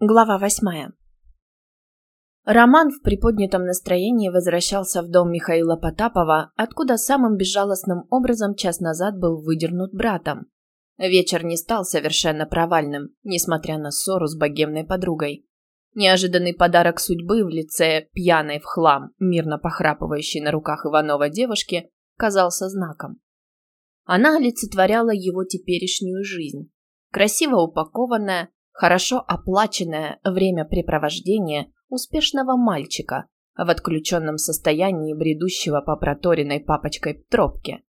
Глава восьмая. Роман в приподнятом настроении возвращался в дом Михаила Потапова, откуда самым безжалостным образом час назад был выдернут братом. Вечер не стал совершенно провальным, несмотря на ссору с богемной подругой. Неожиданный подарок судьбы в лице пьяной в хлам, мирно похрапывающей на руках Иванова девушки, казался знаком. Она олицетворяла его теперешнюю жизнь. Красиво упакованная, хорошо оплаченное времяпрепровождение успешного мальчика в отключенном состоянии бредущего по проторенной папочкой тропке.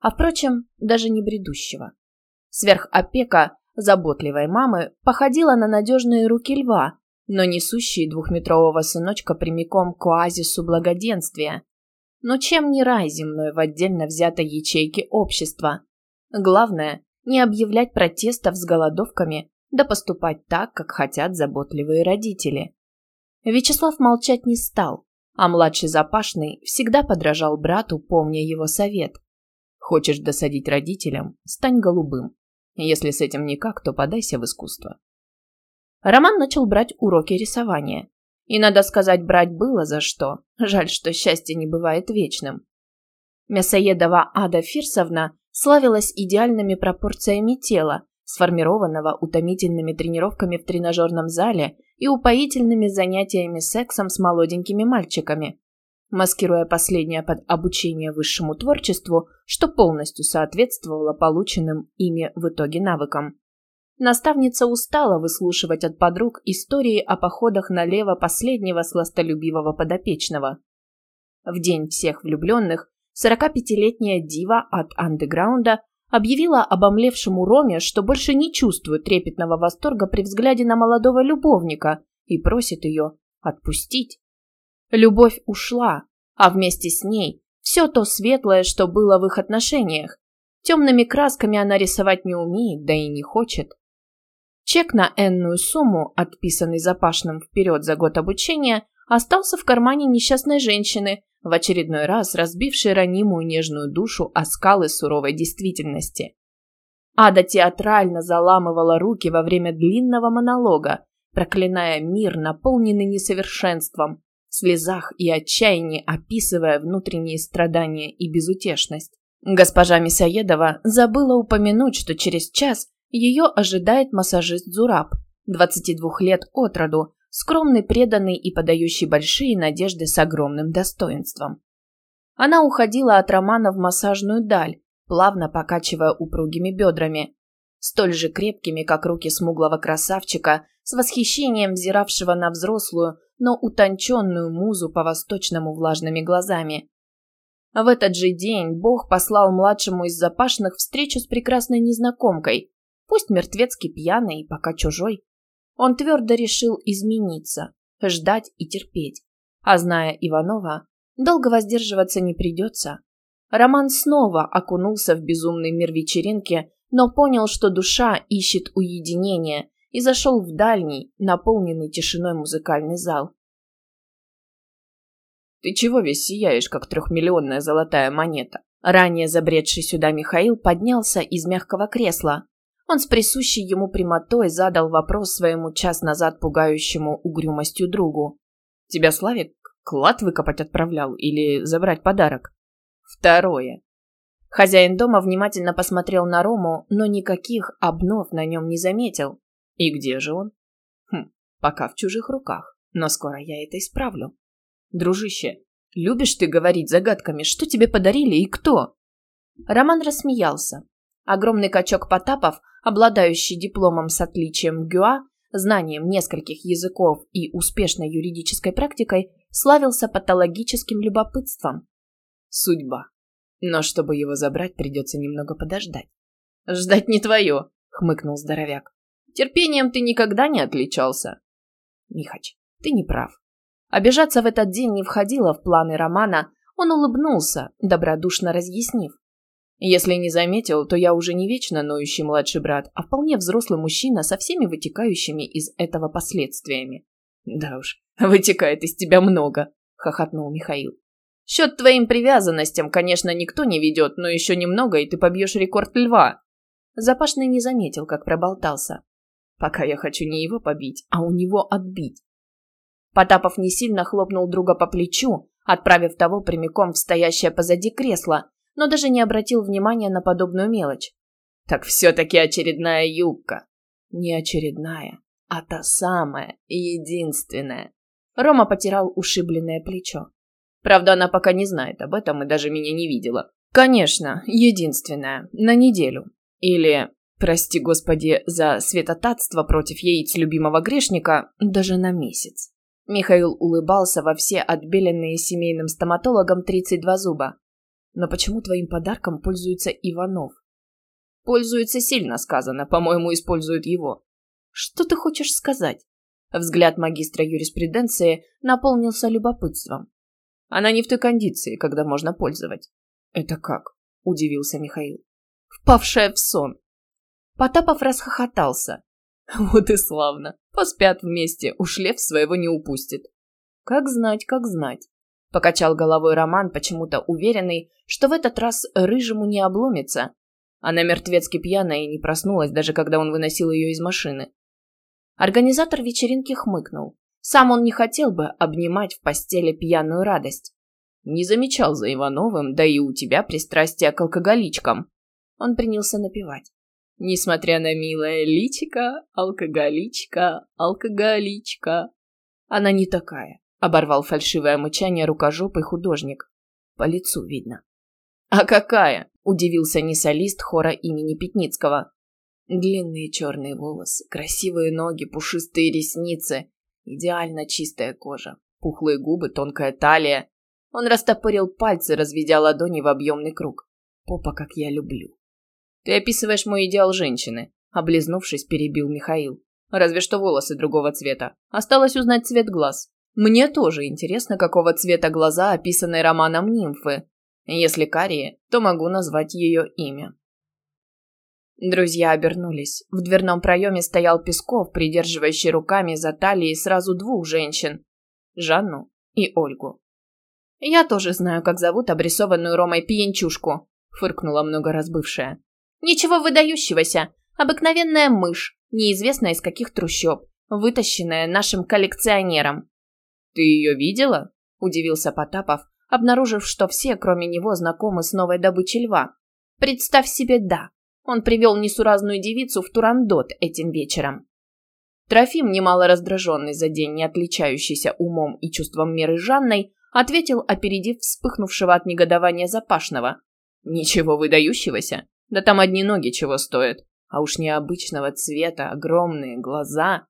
А впрочем, даже не бредущего. Сверхопека заботливой мамы походила на надежные руки льва, но несущие двухметрового сыночка прямиком к оазису благоденствия. Но чем не рай земной в отдельно взятой ячейке общества? Главное, не объявлять протестов с голодовками да поступать так, как хотят заботливые родители. Вячеслав молчать не стал, а младший Запашный всегда подражал брату, помня его совет. Хочешь досадить родителям – стань голубым. Если с этим никак, то подайся в искусство. Роман начал брать уроки рисования. И, надо сказать, брать было за что. Жаль, что счастье не бывает вечным. Мясоедова Ада Фирсовна славилась идеальными пропорциями тела, сформированного утомительными тренировками в тренажерном зале и упоительными занятиями сексом с молоденькими мальчиками, маскируя последнее под обучение высшему творчеству, что полностью соответствовало полученным ими в итоге навыкам. Наставница устала выслушивать от подруг истории о походах налево последнего сластолюбивого подопечного. В день всех влюбленных 45-летняя дива от андеграунда объявила обомлевшему Роме, что больше не чувствует трепетного восторга при взгляде на молодого любовника и просит ее отпустить. Любовь ушла, а вместе с ней все то светлое, что было в их отношениях. Темными красками она рисовать не умеет, да и не хочет. Чек на энную сумму, отписанный Запашным вперед за год обучения, остался в кармане несчастной женщины, в очередной раз разбивший ранимую нежную душу о скалы суровой действительности. Ада театрально заламывала руки во время длинного монолога, проклиная мир, наполненный несовершенством, в слезах и отчаянии описывая внутренние страдания и безутешность. Госпожа Мисоедова забыла упомянуть, что через час ее ожидает массажист Зураб, 22 лет от роду, скромный, преданный и подающий большие надежды с огромным достоинством. Она уходила от Романа в массажную даль, плавно покачивая упругими бедрами, столь же крепкими, как руки смуглого красавчика, с восхищением взиравшего на взрослую, но утонченную музу по-восточному влажными глазами. В этот же день Бог послал младшему из запашных встречу с прекрасной незнакомкой, пусть мертвецки пьяной и пока чужой, он твердо решил измениться, ждать и терпеть. А зная Иванова, долго воздерживаться не придется. Роман снова окунулся в безумный мир вечеринки, но понял, что душа ищет уединения, и зашел в дальний, наполненный тишиной музыкальный зал. «Ты чего весь сияешь, как трехмиллионная золотая монета?» Ранее забредший сюда Михаил поднялся из мягкого кресла, он с присущей ему прямотой задал вопрос своему час назад пугающему угрюмостью другу. «Тебя Славик клад выкопать отправлял или забрать подарок?» «Второе». Хозяин дома внимательно посмотрел на Рому, но никаких обнов на нем не заметил. «И где же он?» «Хм, пока в чужих руках, но скоро я это исправлю». «Дружище, любишь ты говорить загадками, что тебе подарили и кто?» Роман рассмеялся. Огромный качок Потапов обладающий дипломом с отличием ГЮА, знанием нескольких языков и успешной юридической практикой, славился патологическим любопытством. Судьба. Но чтобы его забрать, придется немного подождать. «Ждать не твое», — хмыкнул здоровяк. «Терпением ты никогда не отличался». «Михач, ты не прав». Обижаться в этот день не входило в планы Романа, он улыбнулся, добродушно разъяснив. Если не заметил, то я уже не вечно ноющий младший брат, а вполне взрослый мужчина со всеми вытекающими из этого последствиями. Да уж, вытекает из тебя много, хохотнул Михаил. Счет твоим привязанностям, конечно, никто не ведет, но еще немного, и ты побьешь рекорд льва. Запашный не заметил, как проболтался. Пока я хочу не его побить, а у него отбить. Потапов не сильно хлопнул друга по плечу, отправив того прямиком в стоящее позади кресло, но даже не обратил внимания на подобную мелочь. Так все-таки очередная юбка. Не очередная, а та самая, единственная. Рома потирал ушибленное плечо. Правда, она пока не знает об этом и даже меня не видела. Конечно, единственная, на неделю. Или, прости господи за светотатство против яиц любимого грешника, даже на месяц. Михаил улыбался во все отбеленные семейным стоматологом 32 зуба. Но почему твоим подарком пользуется Иванов? Пользуется сильно сказано, по-моему, используют его. Что ты хочешь сказать? Взгляд магистра юриспруденции наполнился любопытством. Она не в той кондиции, когда можно пользовать. Это как? Удивился Михаил. Впавшая в сон. Потапов расхохотался. Вот и славно. Поспят вместе, уж лев своего не упустит. Как знать, как знать. Покачал головой Роман, почему-то уверенный, что в этот раз рыжему не обломится, она мертвецки пьяная и не проснулась, даже когда он выносил ее из машины. Организатор вечеринки хмыкнул. Сам он не хотел бы обнимать в постели пьяную радость. Не замечал за Ивановым, да и у тебя пристрастие к алкоголичкам. Он принялся напевать. Несмотря на милое личико, алкоголичка, алкоголичка. Она не такая, оборвал фальшивое мычание рукожопый художник. По лицу видно. А какая? Удивился не солист хора имени Пятницкого. Длинные черные волосы, красивые ноги, пушистые ресницы, идеально чистая кожа, пухлые губы, тонкая талия. Он растопырил пальцы, разведя ладони в объемный круг. Попа, как я люблю. Ты описываешь мой идеал женщины, облизнувшись, перебил Михаил. Разве что волосы другого цвета. Осталось узнать цвет глаз. Мне тоже интересно, какого цвета глаза, описанные романом нимфы. Если карие, то могу назвать ее имя. Друзья обернулись. В дверном проеме стоял Песков, придерживающий руками за талией сразу двух женщин – Жанну и Ольгу. «Я тоже знаю, как зовут обрисованную Ромой пьянчушку», – фыркнула много разбывшая. «Ничего выдающегося. Обыкновенная мышь, неизвестно из каких трущоб, вытащенная нашим коллекционером». «Ты ее видела?» – удивился Потапов, обнаружив, что все, кроме него, знакомы с новой добычей льва. Представь себе, да, он привел несуразную девицу в Турандот этим вечером. Трофим, немало раздраженный за день, не отличающийся умом и чувством меры Жанной, ответил, опередив вспыхнувшего от негодования Запашного. «Ничего выдающегося. Да там одни ноги чего стоят. А уж необычного цвета, огромные глаза.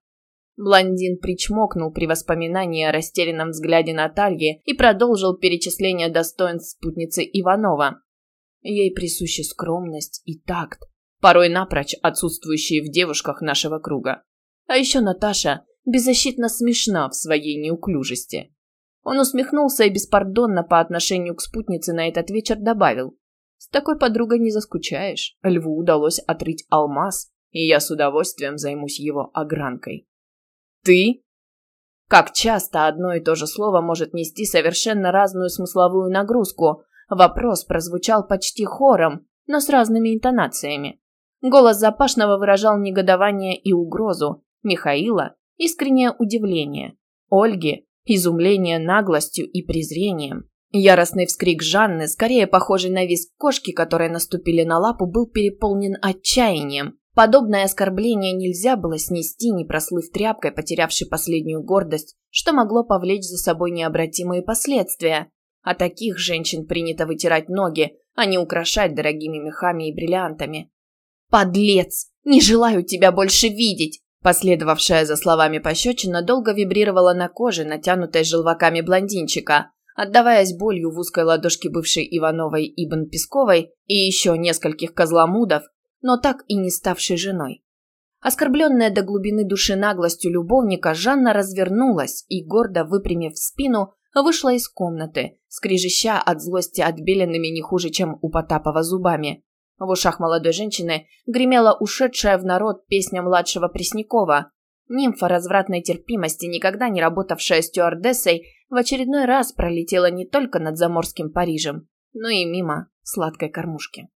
Блондин причмокнул при воспоминании о растерянном взгляде Натальи и продолжил перечисление достоинств спутницы Иванова. Ей присуща скромность и такт, порой напрочь отсутствующие в девушках нашего круга. А еще Наташа беззащитно смешна в своей неуклюжести. Он усмехнулся и беспардонно по отношению к спутнице на этот вечер добавил. «С такой подругой не заскучаешь. Льву удалось отрыть алмаз, и я с удовольствием займусь его огранкой». Ты? Как часто одно и то же слово может нести совершенно разную смысловую нагрузку? Вопрос прозвучал почти хором, но с разными интонациями. Голос Запашного выражал негодование и угрозу, Михаила – искреннее удивление, Ольги – изумление наглостью и презрением. Яростный вскрик Жанны, скорее похожий на визг кошки, которые наступили на лапу, был переполнен отчаянием. Подобное оскорбление нельзя было снести, не прослыв тряпкой, потерявшей последнюю гордость, что могло повлечь за собой необратимые последствия. А таких женщин принято вытирать ноги, а не украшать дорогими мехами и бриллиантами. «Подлец! Не желаю тебя больше видеть!» Последовавшая за словами пощечина долго вибрировала на коже, натянутой желваками блондинчика, отдаваясь болью в узкой ладошке бывшей Ивановой Ибн Песковой и еще нескольких козломудов, но так и не ставшей женой. Оскорбленная до глубины души наглостью любовника, Жанна развернулась и, гордо выпрямив спину, вышла из комнаты, скрежеща от злости отбеленными не хуже, чем у Потапова зубами. В ушах молодой женщины гремела ушедшая в народ песня младшего Преснякова. Нимфа развратной терпимости, никогда не работавшая стюардессой, в очередной раз пролетела не только над заморским Парижем, но и мимо сладкой кормушки.